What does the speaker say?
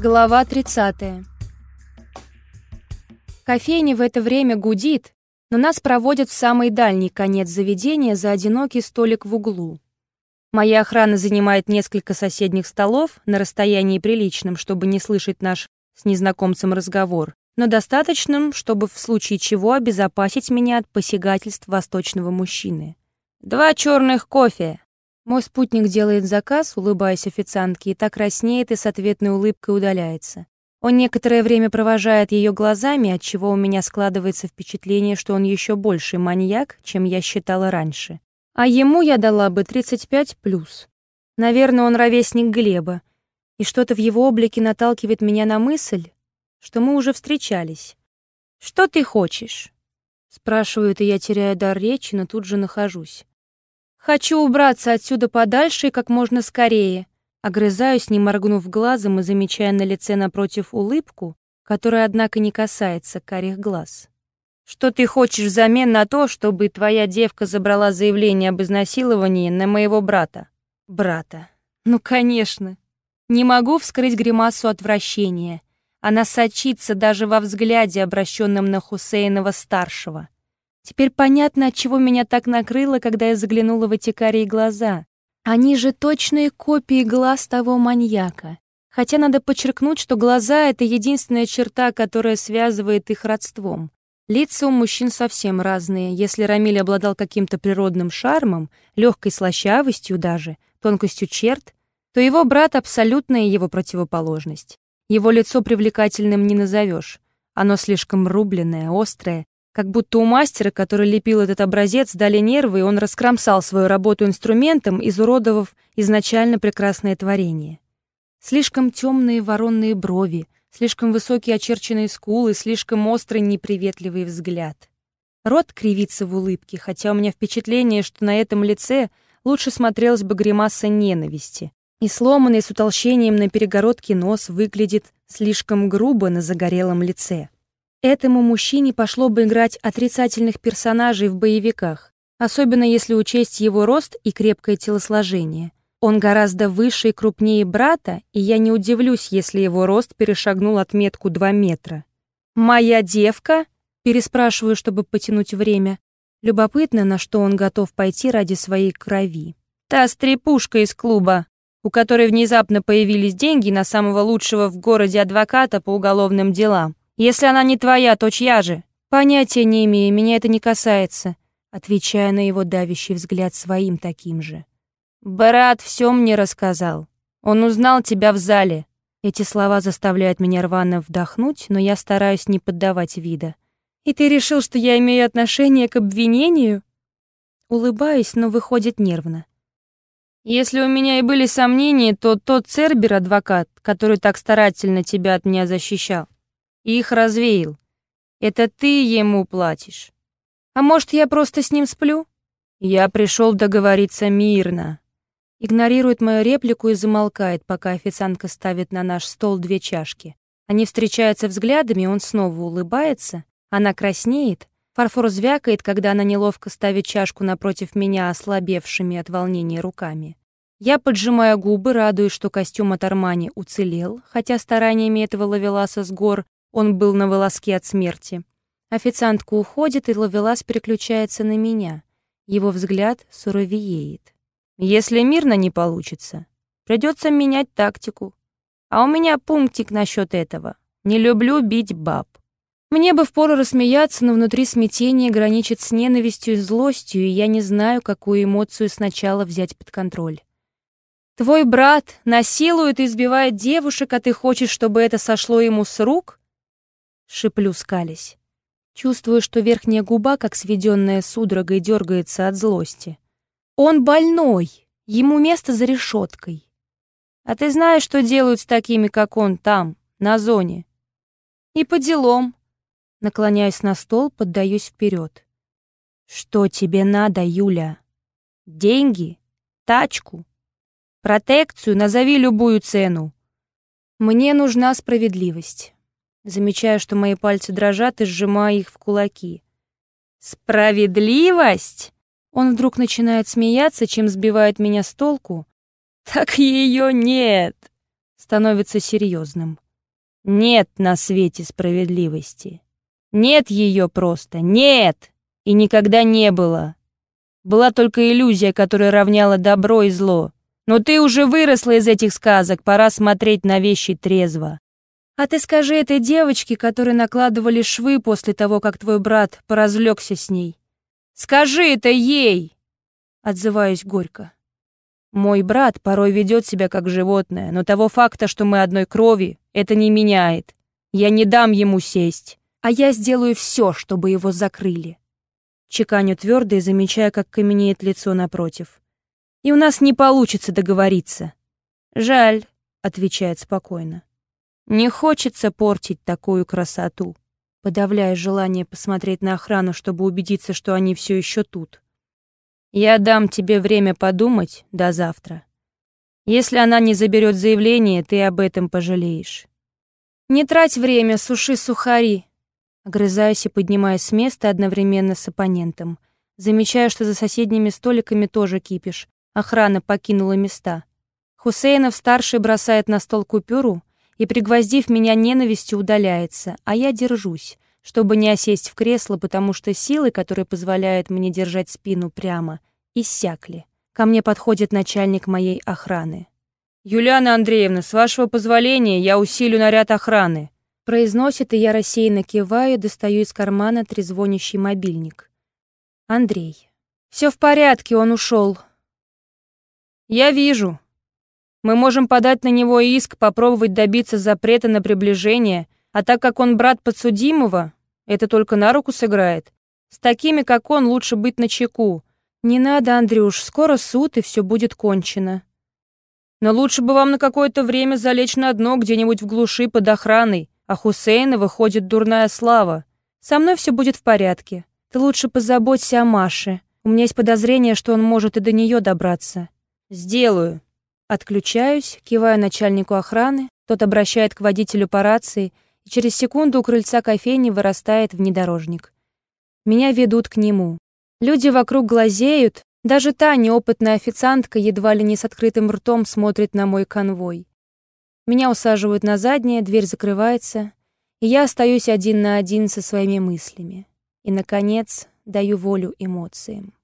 Глава 30. Кофейня в это время гудит, но нас проводят в самый дальний конец заведения за одинокий столик в углу. Моя охрана занимает несколько соседних столов на расстоянии приличном, чтобы не слышать наш с незнакомцем разговор, но достаточным, чтобы в случае чего обезопасить меня от посягательств восточного мужчины. «Два черных кофе!» Мой спутник делает заказ, улыбаясь официантке, и так краснеет и с ответной улыбкой удаляется. Он некоторое время провожает ее глазами, от чего у меня складывается впечатление, что он еще больше маньяк, чем я считала раньше. А ему я дала бы 35 плюс. Наверное, он ровесник Глеба, и что-то в его облике наталкивает меня на мысль, что мы уже встречались. «Что ты хочешь?» Спрашивают, и я теряю дар речи, но тут же нахожусь. Хочу убраться отсюда подальше и как можно скорее. Огрызаюсь, не моргнув глазом и замечая на лице напротив улыбку, которая, однако, не касается карих глаз. Что ты хочешь взамен на то, чтобы твоя девка забрала заявление об изнасиловании на моего брата? Брата. Ну, конечно. Не могу вскрыть гримасу отвращения. Она сочится даже во взгляде, обращенном на Хусейнова-старшего. Теперь понятно, от чего меня так накрыло, когда я заглянула в эти карие глаза. Они же точные копии глаз того маньяка. Хотя надо подчеркнуть, что глаза — это единственная черта, которая связывает их родством. Лица у мужчин совсем разные. Если Рамиль обладал каким-то природным шармом, легкой слащавостью даже, тонкостью черт, то его брат — абсолютная его противоположность. Его лицо привлекательным не назовешь. Оно слишком рубленное, острое, как будто у мастера, который лепил этот образец, дали нервы, и он раскромсал свою работу инструментом, изуродовав изначально прекрасное творение. Слишком темные воронные брови, слишком высокие очерченные скулы, слишком острый неприветливый взгляд. Рот кривится в улыбке, хотя у меня впечатление, что на этом лице лучше смотрелась бы гримаса ненависти. И сломанный с утолщением на перегородке нос выглядит слишком грубо на загорелом лице. Этому мужчине пошло бы играть отрицательных персонажей в боевиках, особенно если учесть его рост и крепкое телосложение. Он гораздо выше и крупнее брата, и я не удивлюсь, если его рост перешагнул отметку 2 метра. «Моя девка?» — переспрашиваю, чтобы потянуть время. Любопытно, на что он готов пойти ради своей крови. «Та стрепушка из клуба, у которой внезапно появились деньги на самого лучшего в городе адвоката по уголовным делам. Если она не твоя, то чья же? Понятия не имею, меня это не касается, отвечая на его давящий взгляд своим таким же. Брат все мне рассказал. Он узнал тебя в зале. Эти слова заставляют меня рвано вдохнуть, но я стараюсь не поддавать вида. И ты решил, что я имею отношение к обвинению? Улыбаюсь, но выходит нервно. Если у меня и были сомнения, то тот Цербер, адвокат, который так старательно тебя от меня защищал, их развеял. Это ты ему платишь. А может, я просто с ним сплю? Я пришел договориться мирно. Игнорирует мою реплику и замолкает, пока официантка ставит на наш стол две чашки. Они встречаются взглядами, он снова улыбается, она краснеет, фарфор звякает, когда она неловко ставит чашку напротив меня ослабевшими от волнения руками. Я поджимаю губы, радуясь, что костюм от Армани уцелел, хотя стараниями этого ловеласа с гор он был на волоске от смерти. Официантка уходит, и Ловелас переключается на меня. Его взгляд суровеет. Если мирно не получится, придется менять тактику. А у меня пунктик насчет этого. Не люблю бить баб. Мне бы впору рассмеяться, но внутри смятение граничит с ненавистью и злостью, и я не знаю, какую эмоцию сначала взять под контроль. Твой брат насилует и избивает девушек, а ты хочешь, чтобы это сошло ему с рук? Шиплю скались. Чувствую, что верхняя губа, как сведенная судорогой, дергается от злости. Он больной, ему место за решеткой. А ты знаешь, что делают с такими, как он, там, на зоне? И по делам. Наклоняюсь на стол, поддаюсь вперед. Что тебе надо, Юля? Деньги? Тачку? Протекцию? Назови любую цену. Мне нужна справедливость замечая, что мои пальцы дрожат и сжимаю их в кулаки. «Справедливость?» Он вдруг начинает смеяться, чем сбивает меня с толку. «Так ее нет!» Становится серьезным. Нет на свете справедливости. Нет ее просто, нет! И никогда не было. Была только иллюзия, которая равняла добро и зло. Но ты уже выросла из этих сказок, пора смотреть на вещи трезво. А ты скажи этой девочке, которой накладывали швы после того, как твой брат поразлегся с ней. Скажи это ей! Отзываюсь горько. Мой брат порой ведет себя как животное, но того факта, что мы одной крови, это не меняет. Я не дам ему сесть, а я сделаю все, чтобы его закрыли. Чеканю твердо и замечая, как каменеет лицо напротив. И у нас не получится договориться. Жаль, отвечает спокойно. Не хочется портить такую красоту, подавляя желание посмотреть на охрану, чтобы убедиться, что они все еще тут. Я дам тебе время подумать до завтра. Если она не заберет заявление, ты об этом пожалеешь. Не трать время, суши сухари. Огрызаюсь и поднимаюсь с места одновременно с оппонентом. Замечаю, что за соседними столиками тоже кипиш. Охрана покинула места. Хусейнов-старший бросает на стол купюру и, пригвоздив меня ненавистью, удаляется, а я держусь, чтобы не осесть в кресло, потому что силы, которые позволяют мне держать спину прямо, иссякли. Ко мне подходит начальник моей охраны. «Юлиана Андреевна, с вашего позволения я усилю наряд охраны», произносит, и я рассеянно киваю, достаю из кармана трезвонящий мобильник. «Андрей. Все в порядке, он ушел». «Я вижу. Мы можем подать на него иск, попробовать добиться запрета на приближение, а так как он брат подсудимого, это только на руку сыграет. С такими, как он, лучше быть начеку. Не надо, Андрюш, скоро суд, и все будет кончено. Но лучше бы вам на какое-то время залечь на дно где-нибудь в глуши под охраной, а Хусейна выходит дурная слава. Со мной все будет в порядке. Ты лучше позаботься о Маше. У меня есть подозрение, что он может и до нее добраться. Сделаю. Отключаюсь, киваю начальнику охраны, тот обращает к водителю по рации — и через секунду у крыльца кофейни вырастает внедорожник. Меня ведут к нему. Люди вокруг глазеют, даже та неопытная официантка едва ли не с открытым ртом смотрит на мой конвой. Меня усаживают на заднее, дверь закрывается, и я остаюсь один на один со своими мыслями. И, наконец, даю волю эмоциям.